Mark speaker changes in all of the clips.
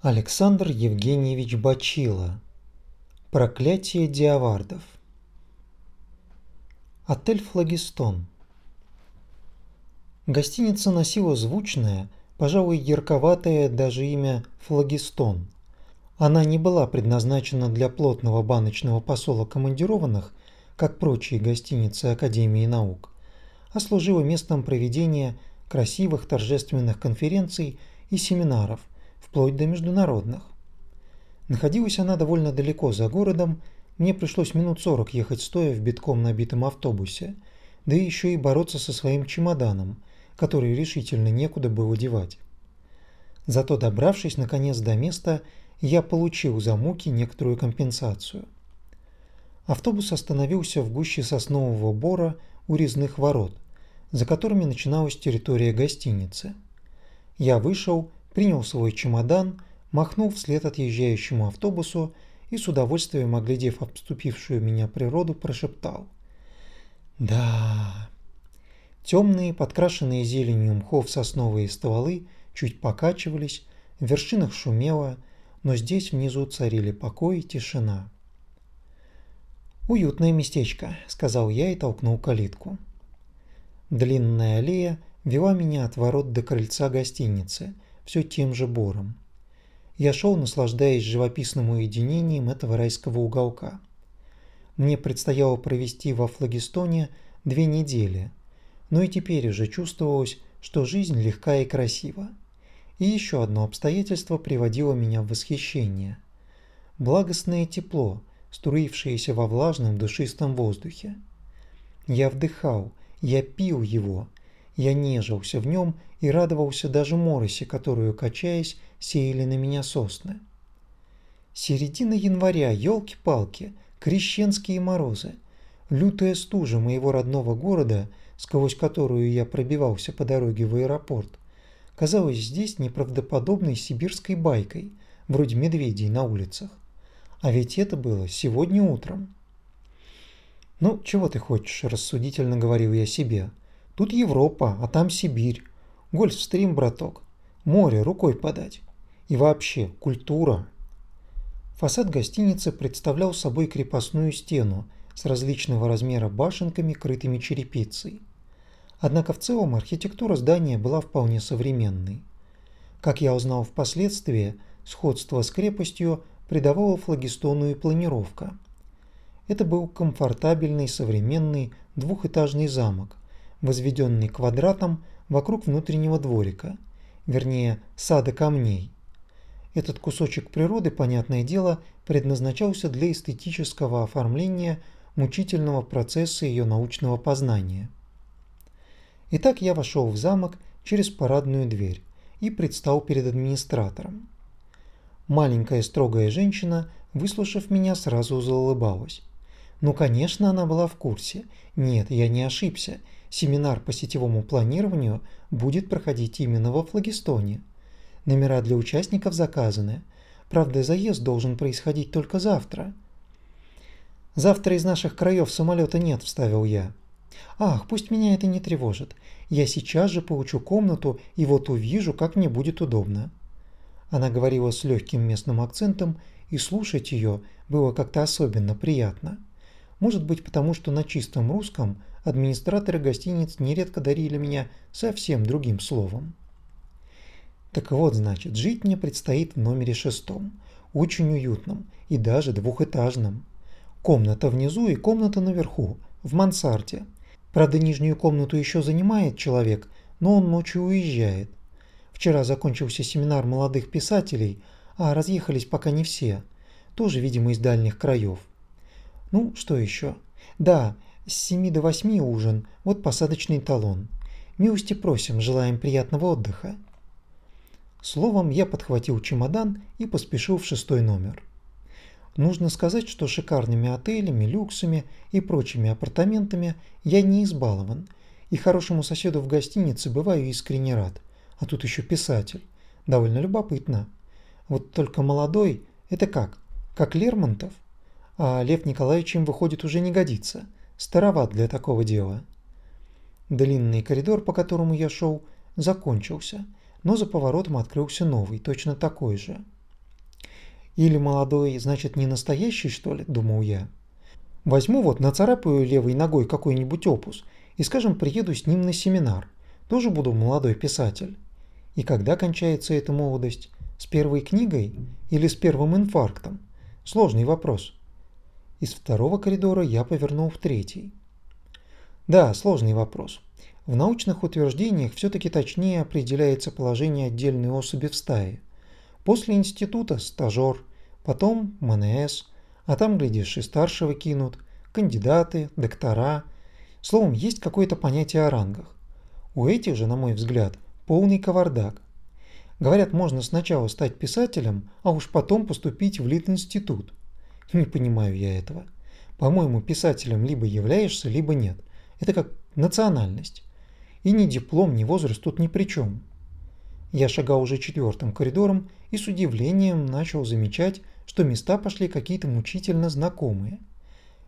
Speaker 1: Александр Евгеньевич Бачила. Проклятие диавардов. Отель «Флагистон». Гостиница носила звучное, пожалуй, ярковатое даже имя «Флагистон». Она не была предназначена для плотного баночного посола командированных, как прочие гостиницы Академии наук, а служила местом проведения красивых торжественных конференций и семинаров – вплоть до международных. Находилась она довольно далеко за городом, мне пришлось минут сорок ехать стоя в битком набитом автобусе, да еще и бороться со своим чемоданом, который решительно некуда было девать. Зато добравшись наконец до места, я получил за муки некоторую компенсацию. Автобус остановился в гуще соснового бора у резных ворот, за которыми начиналась территория гостиницы. Я вышел принял свой чемодан, махнул вслед отъезжающему автобусу и с удовольствием, оглядев обступившую меня природу, прошептал. «Да...» Темные, подкрашенные зеленью мхов сосновые стволы чуть покачивались, в вершинах шумело, но здесь внизу царили покой и тишина. «Уютное местечко», — сказал я и толкнул калитку. Длинная аллея вела меня от ворот до крыльца гостиницы — все тем же бором. Я шел, наслаждаясь живописным уединением этого райского уголка. Мне предстояло провести во Флагистоне две недели, но и теперь уже чувствовалось, что жизнь легка и красива. И еще одно обстоятельство приводило меня в восхищение. Благостное тепло, струившееся во влажном душистом воздухе. Я вдыхал, я пил его, я нежился в нем и радовался даже моросе, которую, качаясь, сеяли на меня сосны. Середина января, елки-палки, крещенские морозы, лютая стужа моего родного города, сквозь которую я пробивался по дороге в аэропорт, казалась здесь неправдоподобной сибирской байкой, вроде медведей на улицах. А ведь это было сегодня утром. «Ну, чего ты хочешь?» – рассудительно говорил я себе. «Тут Европа, а там Сибирь. Гольфстрим, браток. Море рукой подать. И вообще, культура. Фасад гостиницы представлял собой крепостную стену с различного размера башенками, крытыми черепицей. Однако в целом архитектура здания была вполне современной. Как я узнал впоследствии, сходство с крепостью придавала флагистону и планировка. Это был комфортабельный современный двухэтажный замок, возведенный квадратом вокруг внутреннего дворика, вернее, сада камней. Этот кусочек природы, понятное дело, предназначался для эстетического оформления мучительного процесса ее научного познания. Итак, я вошел в замок через парадную дверь и предстал перед администратором. Маленькая строгая женщина, выслушав меня, сразу заулыбалась. Ну, конечно, она была в курсе. Нет, я не ошибся семинар по сетевому планированию будет проходить именно во Флагистоне. Номера для участников заказаны. Правда, заезд должен происходить только завтра. Завтра из наших краев самолета нет, вставил я. Ах, пусть меня это не тревожит. Я сейчас же получу комнату и вот увижу, как мне будет удобно. Она говорила с легким местным акцентом, и слушать ее было как-то особенно приятно. Может быть, потому что на чистом русском администраторы гостиниц нередко дарили меня совсем другим словом. Так вот, значит, жить мне предстоит в номере шестом, очень уютном и даже двухэтажном. Комната внизу и комната наверху, в мансарде. Правда, нижнюю комнату еще занимает человек, но он ночью уезжает. Вчера закончился семинар молодых писателей, а разъехались пока не все, тоже, видимо, из дальних краев. Ну, что еще? Да, с 7 до 8 ужин, вот посадочный талон. Милости просим, желаем приятного отдыха. Словом, я подхватил чемодан и поспешил в шестой номер. Нужно сказать, что шикарными отелями, люксами и прочими апартаментами я не избалован, и хорошему соседу в гостинице бываю искренне рад. А тут еще писатель. Довольно любопытно. Вот только молодой – это как? Как Лермонтов? А Лев Николаевич им, выходит, уже не годится – староват для такого дела. Длинный коридор, по которому я шел, закончился, но за поворотом открылся новый, точно такой же. Или молодой, значит, не настоящий, что ли, думал я. Возьму вот, нацарапаю левой ногой какой-нибудь опус и, скажем, приеду с ним на семинар. Тоже буду молодой писатель. И когда кончается эта молодость? С первой книгой или с первым инфарктом? Сложный вопрос. Из второго коридора я повернул в третий. Да, сложный вопрос. В научных утверждениях все-таки точнее определяется положение отдельной особи в стае. После института – стажер, потом МНС, а там, глядишь, и старшего кинут, кандидаты, доктора. Словом, есть какое-то понятие о рангах. У этих же, на мой взгляд, полный кавардак. Говорят, можно сначала стать писателем, а уж потом поступить в Литинститут. Не понимаю я этого. По-моему, писателем либо являешься, либо нет. Это как национальность. И ни диплом, ни возраст тут ни при чем. Я шагал уже четвертым коридором и с удивлением начал замечать, что места пошли какие-то мучительно знакомые.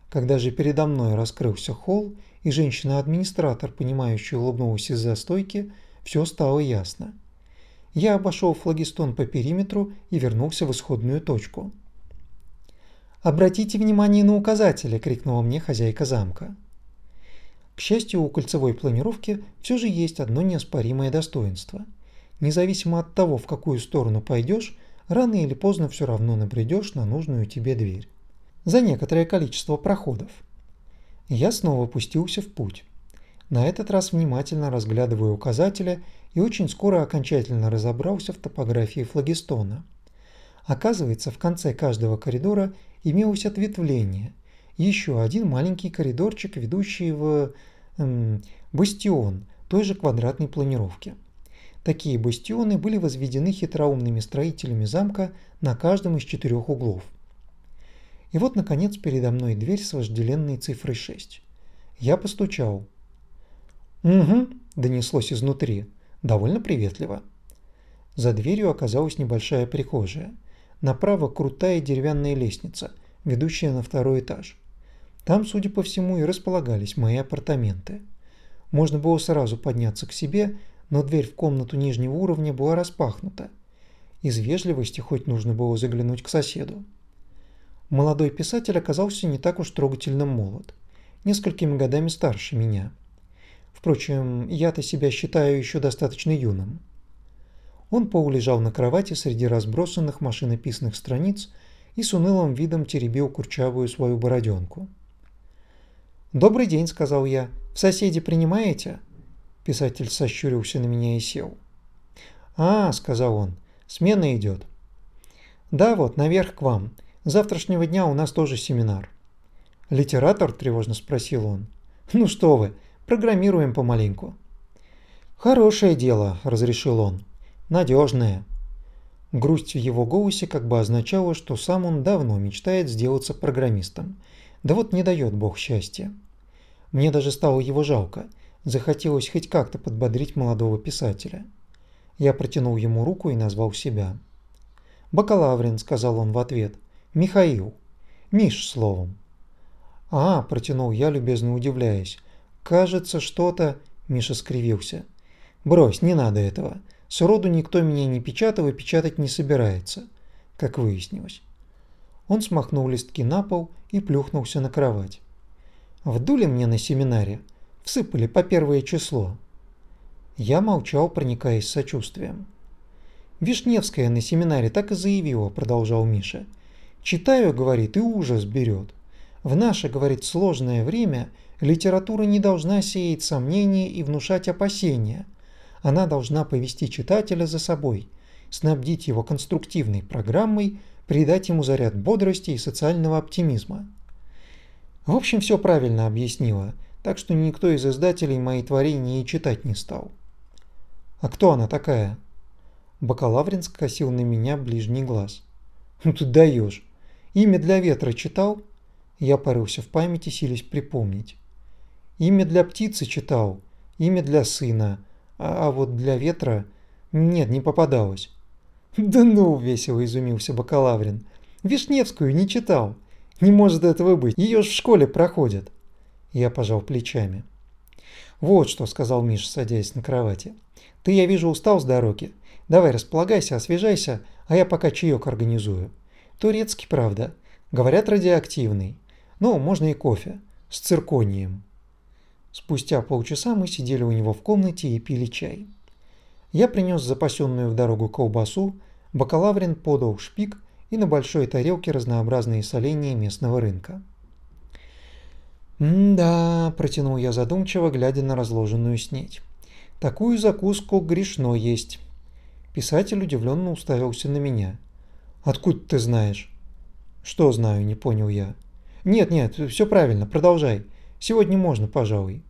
Speaker 1: Когда же передо мной раскрылся холл, и женщина-администратор, понимающая, улыбнулась из-за стойки, все стало ясно. Я обошел флагистон по периметру и вернулся в исходную точку. «Обратите внимание на указатели!» – крикнула мне хозяйка замка. К счастью, у кольцевой планировки все же есть одно неоспоримое достоинство. Независимо от того, в какую сторону пойдешь, рано или поздно все равно набредешь на нужную тебе дверь. За некоторое количество проходов. Я снова пустился в путь. На этот раз внимательно разглядываю указатели и очень скоро окончательно разобрался в топографии флагистона. Оказывается, в конце каждого коридора имелось ответвление, еще один маленький коридорчик, ведущий в эм, бастион той же квадратной планировки. Такие бастионы были возведены хитроумными строителями замка на каждом из четырех углов. И вот, наконец, передо мной дверь с вожделенной цифрой 6. Я постучал. «Угу», – донеслось изнутри, довольно приветливо. За дверью оказалась небольшая прихожая. Направо крутая деревянная лестница, ведущая на второй этаж. Там, судя по всему, и располагались мои апартаменты. Можно было сразу подняться к себе, но дверь в комнату нижнего уровня была распахнута. Из вежливости хоть нужно было заглянуть к соседу. Молодой писатель оказался не так уж трогательно молод, несколькими годами старше меня. Впрочем, я-то себя считаю еще достаточно юным. Он полулежал на кровати среди разбросанных машинописных страниц и с унылым видом теребил курчавую свою бороденку. «Добрый день», — сказал я. «В соседи принимаете?» Писатель сощурился на меня и сел. «А», — сказал он, — «смена идет». «Да, вот, наверх к вам. С завтрашнего дня у нас тоже семинар». «Литератор?» – тревожно спросил он. «Ну что вы, программируем помаленьку». «Хорошее дело», – разрешил он. «Надежное». Грусть в его голосе как бы означала, что сам он давно мечтает сделаться программистом. Да вот не дает бог счастья. Мне даже стало его жалко. Захотелось хоть как-то подбодрить молодого писателя. Я протянул ему руку и назвал себя. «Бакалаврин», — сказал он в ответ. «Михаил. Миш, словом». «А», — протянул я, любезно удивляясь. «Кажется, что-то...» — Миша скривился. «Брось, не надо этого. Сроду никто меня не печатал и печатать не собирается», как выяснилось. Он смахнул листки на пол и плюхнулся на кровать. Вдули мне на семинаре, всыпали по первое число. Я молчал, проникаясь сочувствием. Вишневская на семинаре так и заявила, продолжал Миша. Читаю, говорит, и ужас берет. В наше, говорит, сложное время литература не должна сеять сомнения и внушать опасения. Она должна повести читателя за собой, снабдить его конструктивной программой, придать ему заряд бодрости и социального оптимизма. В общем, все правильно объяснила, так что никто из издателей мои творения и читать не стал. «А кто она такая?» Бакалаврин скосил на меня ближний глаз. «Ну ты даешь! Имя для ветра читал?» Я порылся в памяти, силясь припомнить. «Имя для птицы читал, имя для сына, а, а вот для ветра нет, не попадалось». «Да ну!» – весело изумился Бакалаврин. «Вишневскую не читал. Не может этого быть, ее ж в школе проходят». Я пожал плечами. «Вот что», – сказал Миша, садясь на кровати. «Ты, я вижу, устал с дороги. Давай располагайся, освежайся, а я пока чаек организую. Турецкий, правда. Говорят, радиоактивный. Но можно и кофе. С цирконием. Спустя полчаса мы сидели у него в комнате и пили чай. Я принес запасенную в дорогу колбасу, бакалаврин подал шпик и на большой тарелке разнообразные соленья местного рынка. «М-да», – протянул я задумчиво, глядя на разложенную снеть. «Такую закуску грешно есть». Писатель удивленно уставился на меня. «Откуда ты знаешь?» «Что знаю?» – не понял я. «Нет, нет, все правильно, продолжай. Сегодня можно, пожалуй».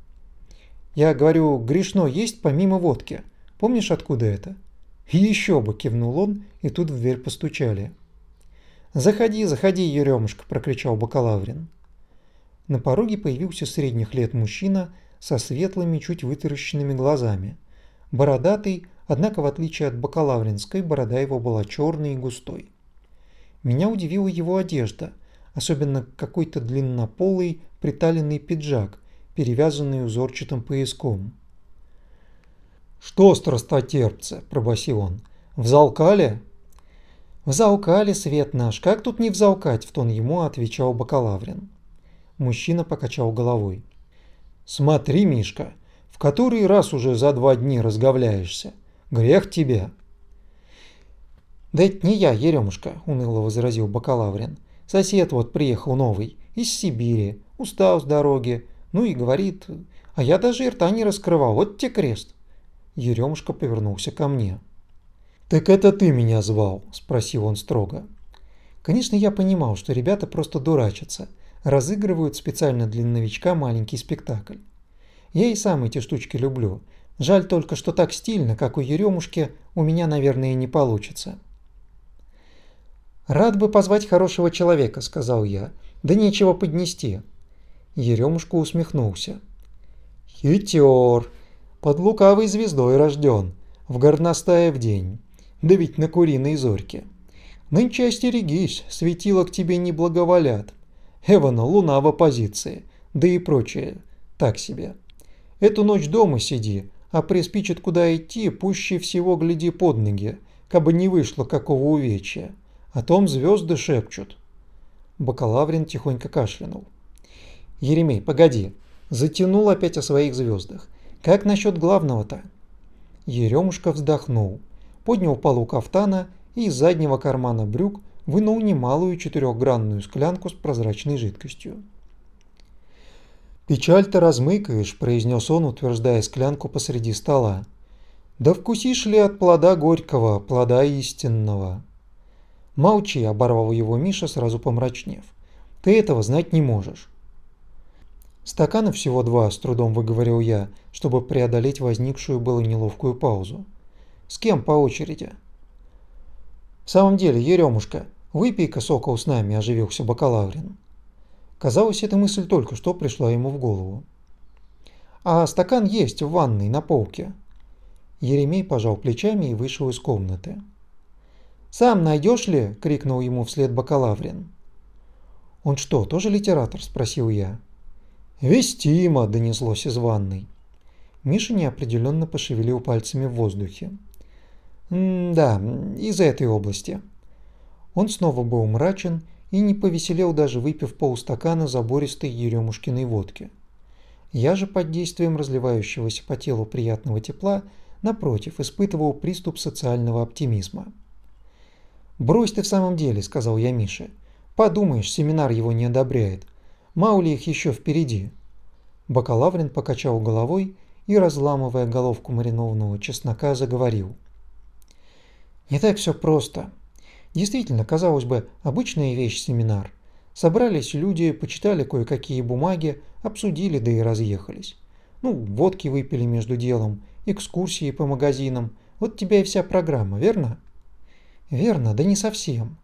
Speaker 1: «Я говорю, грешно есть помимо водки. Помнишь, откуда это?» «Еще бы!» – кивнул он, и тут в дверь постучали. «Заходи, заходи, Еремушка!» – прокричал бакалаврин. На пороге появился средних лет мужчина со светлыми, чуть вытаращенными глазами. Бородатый, однако в отличие от бакалавринской, борода его была черной и густой. Меня удивила его одежда, особенно какой-то длиннополый приталенный пиджак, перевязанный узорчатым пояском. «Что, страстотерпцы?» – пробасил он. «В Залкале?» «В Залкале, свет наш, как тут не взалкать?» – в тон ему отвечал бакалаврин. Мужчина покачал головой. «Смотри, Мишка, в который раз уже за два дня разговляешься. Грех тебе!» «Да это не я, Еремушка», – уныло возразил бакалаврин. «Сосед вот приехал новый, из Сибири, устал с дороги, ну и говорит, а я даже рта не раскрывал, вот те крест». Еремушка повернулся ко мне. «Так это ты меня звал?» – спросил он строго. Конечно, я понимал, что ребята просто дурачатся – разыгрывают специально для новичка маленький спектакль. Я и сам эти штучки люблю. Жаль только, что так стильно, как у Еремушки, у меня, наверное, не получится. «Рад бы позвать хорошего человека», — сказал я. «Да нечего поднести». Еремушка усмехнулся. «Хитер! Под лукавой звездой рожден, в горностае в день, да ведь на куриной зорьке. Нынче остерегись, светило к тебе не благоволят. Эвана луна в оппозиции, да и прочее, так себе. Эту ночь дома сиди, а приспичит куда идти, пуще всего гляди под ноги, кабы не вышло какого увечья. О том звезды шепчут. Бакалаврин тихонько кашлянул. Еремей, погоди, затянул опять о своих звездах. Как насчет главного-то? Еремушка вздохнул, поднял полу кафтана и из заднего кармана брюк вынул немалую четырехгранную склянку с прозрачной жидкостью. «Печаль ты размыкаешь», – произнес он, утверждая склянку посреди стола. «Да вкусишь ли от плода горького, плода истинного?» «Молчи», – оборвал его Миша, сразу помрачнев. «Ты этого знать не можешь». «Стаканов всего два», – с трудом выговорил я, чтобы преодолеть возникшую было неловкую паузу. «С кем по очереди?» «В самом деле, Еремушка, выпей-ка сокол с нами», – оживился бакалаврин. Казалось, эта мысль только что пришла ему в голову. «А стакан есть в ванной на полке». Еремей пожал плечами и вышел из комнаты. «Сам найдешь ли?» – крикнул ему вслед бакалаврин. «Он что, тоже литератор?» – спросил я. «Вестимо!» – донеслось из ванной. Миша неопределенно пошевелил пальцами в воздухе. «Да, из этой области». Он снова был мрачен и не повеселел даже выпив полстакана забористой еремушкиной водки. Я же под действием разливающегося по телу приятного тепла, напротив, испытывал приступ социального оптимизма. «Брось ты в самом деле», — сказал я Мише. «Подумаешь, семинар его не одобряет. Мало ли их еще впереди». Бакалаврин покачал головой и, разламывая головку маринованного чеснока, заговорил. Не так все просто. Действительно, казалось бы, обычная вещь семинар. Собрались люди, почитали кое-какие бумаги, обсудили, да и разъехались. Ну, водки выпили между делом, экскурсии по магазинам. Вот тебя и вся программа, верно? Верно, да не совсем.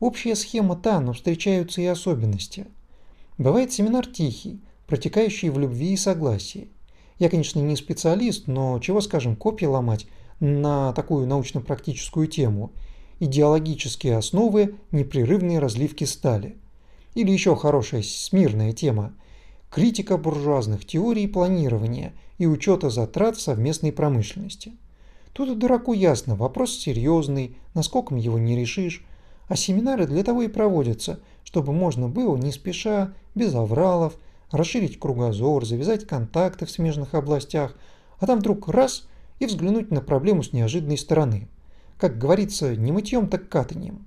Speaker 1: Общая схема та, но встречаются и особенности. Бывает семинар тихий, протекающий в любви и согласии. Я, конечно, не специалист, но чего скажем, копии ломать на такую научно-практическую тему «Идеологические основы непрерывной разливки стали». Или еще хорошая смирная тема «Критика буржуазных теорий планирования и учета затрат в совместной промышленности». Тут дураку ясно, вопрос серьезный, насколько его не решишь, А семинары для того и проводятся, чтобы можно было не спеша, без авралов, расширить кругозор, завязать контакты в смежных областях, а там вдруг раз и взглянуть на проблему с неожиданной стороны. Как говорится, не мытьем, так катанием.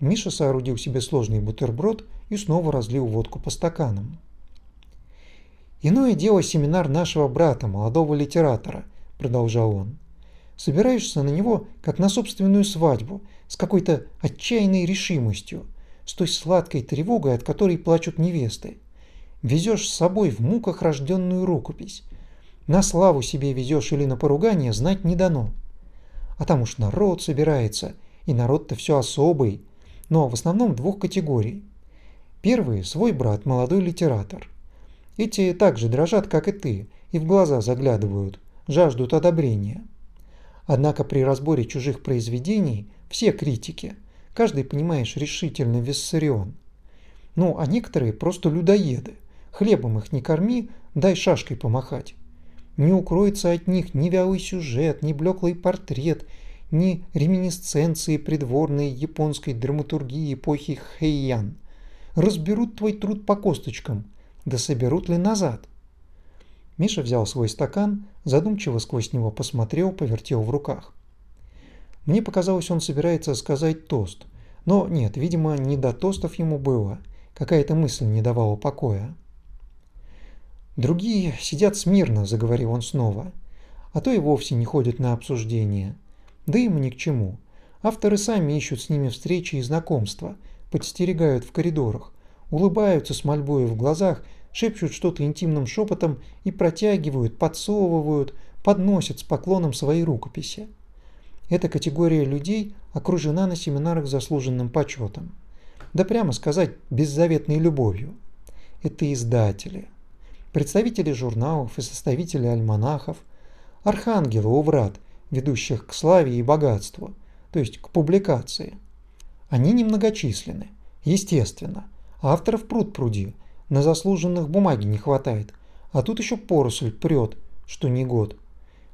Speaker 1: Миша соорудил себе сложный бутерброд и снова разлил водку по стаканам. «Иное дело семинар нашего брата, молодого литератора», – продолжал он. «Собираешься на него, как на собственную свадьбу, с какой-то отчаянной решимостью, с той сладкой тревогой, от которой плачут невесты. Везешь с собой в муках рожденную рукопись. На славу себе везешь или на поругание, знать не дано. А там уж народ собирается, и народ-то все особый, но в основном двух категорий. Первый – свой брат, молодой литератор. Эти также дрожат, как и ты, и в глаза заглядывают, жаждут одобрения. Однако при разборе чужих произведений все критики, каждый, понимаешь, решительно виссарион. Ну, а некоторые просто людоеды. Хлебом их не корми, дай шашкой помахать. Не укроется от них ни вялый сюжет, ни блеклый портрет, ни реминисценции придворной японской драматургии эпохи Хэйян. Разберут твой труд по косточкам, да соберут ли назад? Миша взял свой стакан, задумчиво сквозь него посмотрел, повертел в руках. Мне показалось, он собирается сказать тост, но нет, видимо, не до тостов ему было, какая-то мысль не давала покоя. «Другие сидят смирно», – заговорил он снова, – «а то и вовсе не ходят на обсуждение. Да им ни к чему. Авторы сами ищут с ними встречи и знакомства, подстерегают в коридорах, улыбаются с мольбой в глазах, шепчут что-то интимным шепотом и протягивают, подсовывают, подносят с поклоном свои рукописи. Эта категория людей окружена на семинарах заслуженным почетом. Да прямо сказать, беззаветной любовью. Это издатели, представители журналов и составители альманахов, архангелы у врат, ведущих к славе и богатству, то есть к публикации. Они немногочисленны, естественно. Авторов пруд пруди, на заслуженных бумаги не хватает, а тут еще поросль прет, что не год.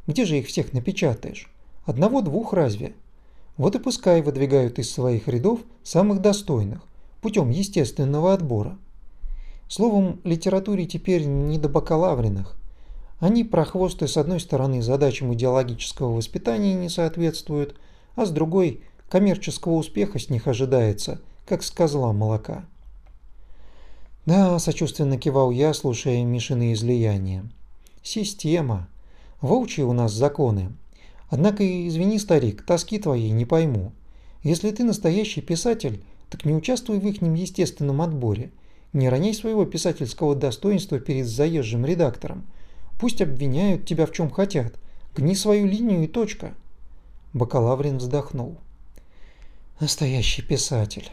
Speaker 1: Где же их всех напечатаешь? Одного-двух разве? Вот и пускай выдвигают из своих рядов самых достойных, путем естественного отбора. Словом, литературе теперь не до бакалавренных, они прохвосты с одной стороны задачам идеологического воспитания не соответствуют, а с другой коммерческого успеха с них ожидается, как с козла молока. Да, сочувственно кивал я, слушая Мишины излияния. Система. Волчьи у нас законы. Однако, извини, старик, тоски твоей не пойму. Если ты настоящий писатель, так не участвуй в ихнем естественном отборе. Не роняй своего писательского достоинства перед заезжим редактором – Пусть обвиняют тебя в чем хотят. Гни свою линию и точка. Бакалаврин вздохнул. Настоящий писатель.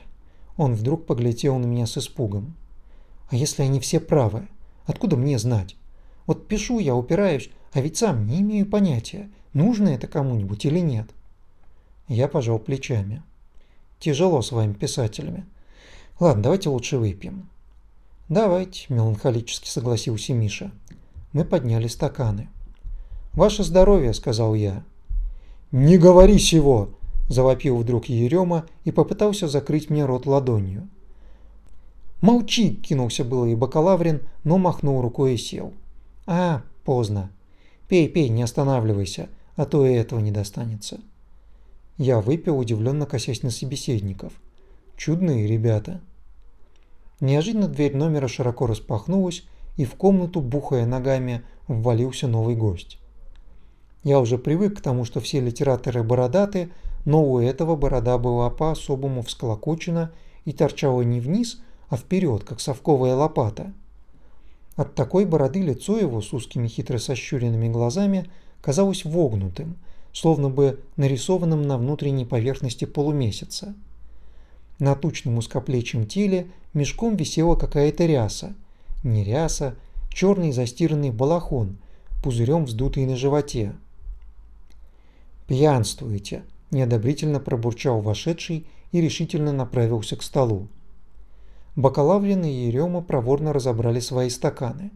Speaker 1: Он вдруг поглядел на меня с испугом. А если они все правы? Откуда мне знать? Вот пишу я, упираюсь, а ведь сам не имею понятия, нужно это кому-нибудь или нет. Я пожал плечами. Тяжело с вами писателями. Ладно, давайте лучше выпьем. Давайте, меланхолически согласился Миша. Мы подняли стаканы. «Ваше здоровье», — сказал я. «Не говори сего!» – завопил вдруг Ерема и попытался закрыть мне рот ладонью. «Молчи!» – кинулся было и бакалаврин, но махнул рукой и сел. «А, поздно. Пей, пей, не останавливайся, а то и этого не достанется». Я выпил, удивленно косясь на собеседников. Чудные ребята. Неожиданно дверь номера широко распахнулась, и в комнату, бухая ногами, ввалился новый гость. Я уже привык к тому, что все литераторы бородаты, но у этого борода была по-особому всколокочена и торчала не вниз, а вперед, как совковая лопата. От такой бороды лицо его с узкими хитро сощуренными глазами казалось вогнутым, словно бы нарисованным на внутренней поверхности полумесяца. На тучном узкоплечьем теле мешком висела какая-то ряса – не ряса, черный застиранный балахон, пузырем вздутый на животе. «Пьянствуете!» – неодобрительно пробурчал вошедший и решительно направился к столу. Бакалаврин и Ерема проворно разобрали свои стаканы.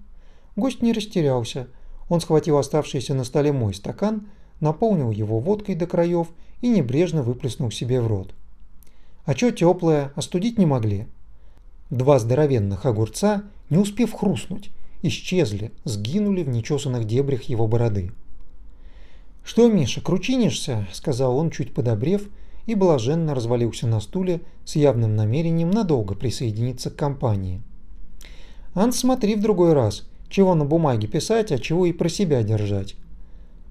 Speaker 1: Гость не растерялся. Он схватил оставшийся на столе мой стакан, наполнил его водкой до краев и небрежно выплеснул себе в рот. А чё теплое, остудить не могли? Два здоровенных огурца, не успев хрустнуть, исчезли, сгинули в нечесанных дебрях его бороды. «Что, Миша, кручинишься?» – сказал он, чуть подобрев, и блаженно развалился на стуле с явным намерением надолго присоединиться к компании. «Ан, смотри в другой раз, чего на бумаге писать, а чего и про себя держать».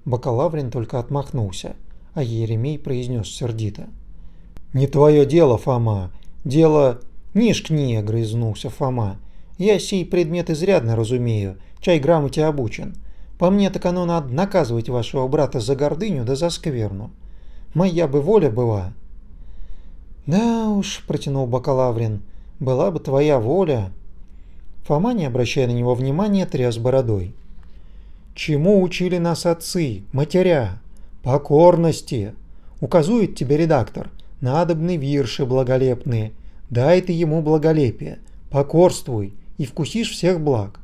Speaker 1: Бакалаврин только отмахнулся, а Еремей произнес сердито. «Не твое дело, Фома. Дело... Нишкни, огрызнулся Фома. Я сей предмет изрядно разумею, чай грамоте обучен. По мне так оно надо наказывать вашего брата за гордыню да за скверну. Моя бы воля была. Да уж, протянул бакалаврин, была бы твоя воля. Фома, не обращая на него внимания, тряс бородой. Чему учили нас отцы, матеря? Покорности. Указует тебе редактор, надобны вирши благолепные. Дай ты ему благолепие, покорствуй и вкусишь всех благ.